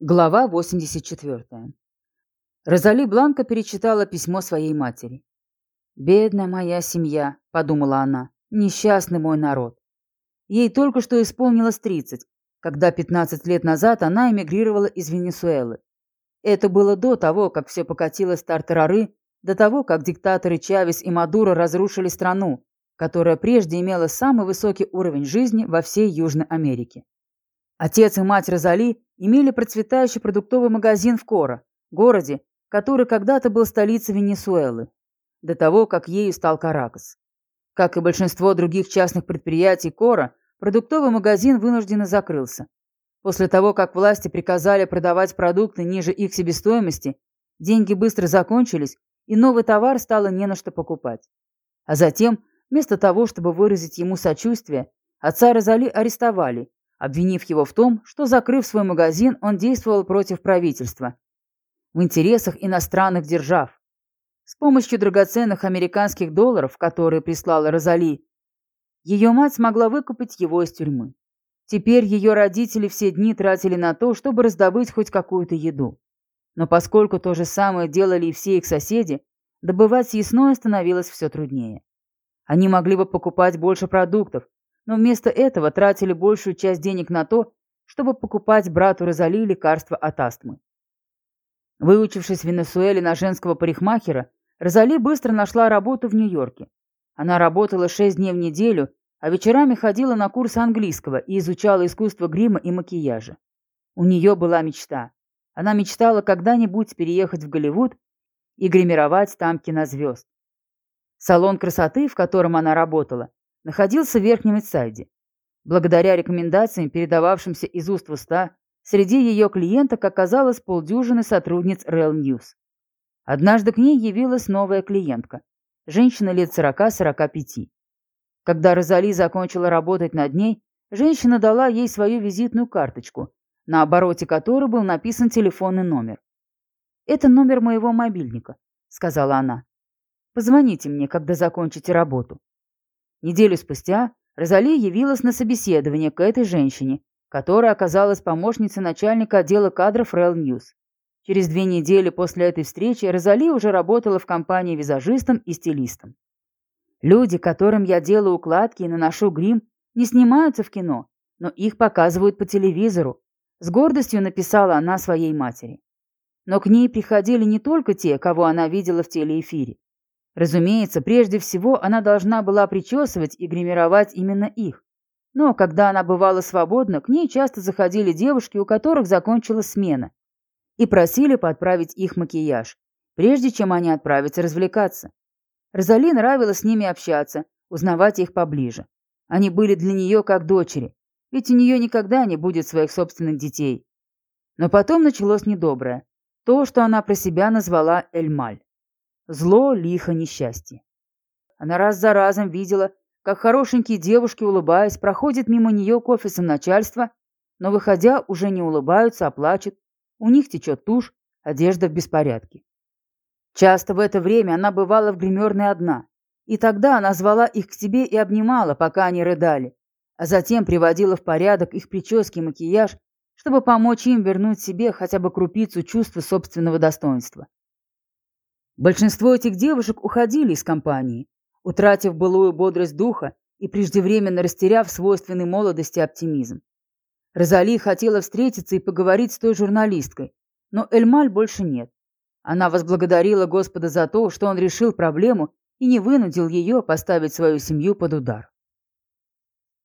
Глава 84. Розали Бланка перечитала письмо своей матери. «Бедная моя семья», — подумала она, — «несчастный мой народ». Ей только что исполнилось 30, когда 15 лет назад она эмигрировала из Венесуэлы. Это было до того, как все покатилось тартарары, до того, как диктаторы Чавес и Мадуро разрушили страну, которая прежде имела самый высокий уровень жизни во всей Южной Америке. Отец и мать Розали имели процветающий продуктовый магазин в Коро, городе, который когда-то был столицей Венесуэлы, до того, как ею стал Каракас. Как и большинство других частных предприятий Кора, продуктовый магазин вынужденно закрылся. После того, как власти приказали продавать продукты ниже их себестоимости, деньги быстро закончились, и новый товар стало не на что покупать. А затем, вместо того, чтобы выразить ему сочувствие, отца Розали арестовали обвинив его в том, что, закрыв свой магазин, он действовал против правительства, в интересах иностранных держав. С помощью драгоценных американских долларов, которые прислала Розали, ее мать смогла выкупить его из тюрьмы. Теперь ее родители все дни тратили на то, чтобы раздобыть хоть какую-то еду. Но поскольку то же самое делали и все их соседи, добывать съестное становилось все труднее. Они могли бы покупать больше продуктов, но вместо этого тратили большую часть денег на то, чтобы покупать брату Розали лекарства от астмы. Выучившись в Венесуэле на женского парикмахера, Розали быстро нашла работу в Нью-Йорке. Она работала шесть дней в неделю, а вечерами ходила на курсы английского и изучала искусство грима и макияжа. У нее была мечта. Она мечтала когда-нибудь переехать в Голливуд и гримировать там кинозвезд. Салон красоты, в котором она работала, находился в Верхнем Итсайде. Благодаря рекомендациям, передававшимся из уст в уста, среди ее клиенток оказалось полдюжины сотрудниц Real News. Однажды к ней явилась новая клиентка, женщина лет 40-45. Когда Розали закончила работать над ней, женщина дала ей свою визитную карточку, на обороте которой был написан телефонный номер. «Это номер моего мобильника», — сказала она. «Позвоните мне, когда закончите работу». Неделю спустя Розали явилась на собеседование к этой женщине, которая оказалась помощницей начальника отдела кадров Real News. Через две недели после этой встречи Розали уже работала в компании визажистом и стилистом. Люди, которым я делаю укладки и наношу грим, не снимаются в кино, но их показывают по телевизору, с гордостью написала она своей матери. Но к ней приходили не только те, кого она видела в телеэфире. Разумеется, прежде всего она должна была причесывать и гримировать именно их. Но когда она бывала свободна, к ней часто заходили девушки, у которых закончилась смена, и просили подправить их макияж, прежде чем они отправятся развлекаться. Розали нравилось с ними общаться, узнавать их поближе. Они были для нее как дочери, ведь у нее никогда не будет своих собственных детей. Но потом началось недоброе, то, что она про себя назвала Эльмаль. Зло, лихо, несчастье. Она раз за разом видела, как хорошенькие девушки, улыбаясь, проходят мимо нее к офисам начальства, но, выходя, уже не улыбаются, а плачут. У них течет тушь, одежда в беспорядке. Часто в это время она бывала в гримерной одна, и тогда она звала их к себе и обнимала, пока они рыдали, а затем приводила в порядок их прически и макияж, чтобы помочь им вернуть себе хотя бы крупицу чувства собственного достоинства. Большинство этих девушек уходили из компании, утратив былую бодрость духа и преждевременно растеряв свойственный молодости оптимизм. Розали хотела встретиться и поговорить с той журналисткой, но Эльмаль больше нет. Она возблагодарила Господа за то, что он решил проблему и не вынудил ее поставить свою семью под удар.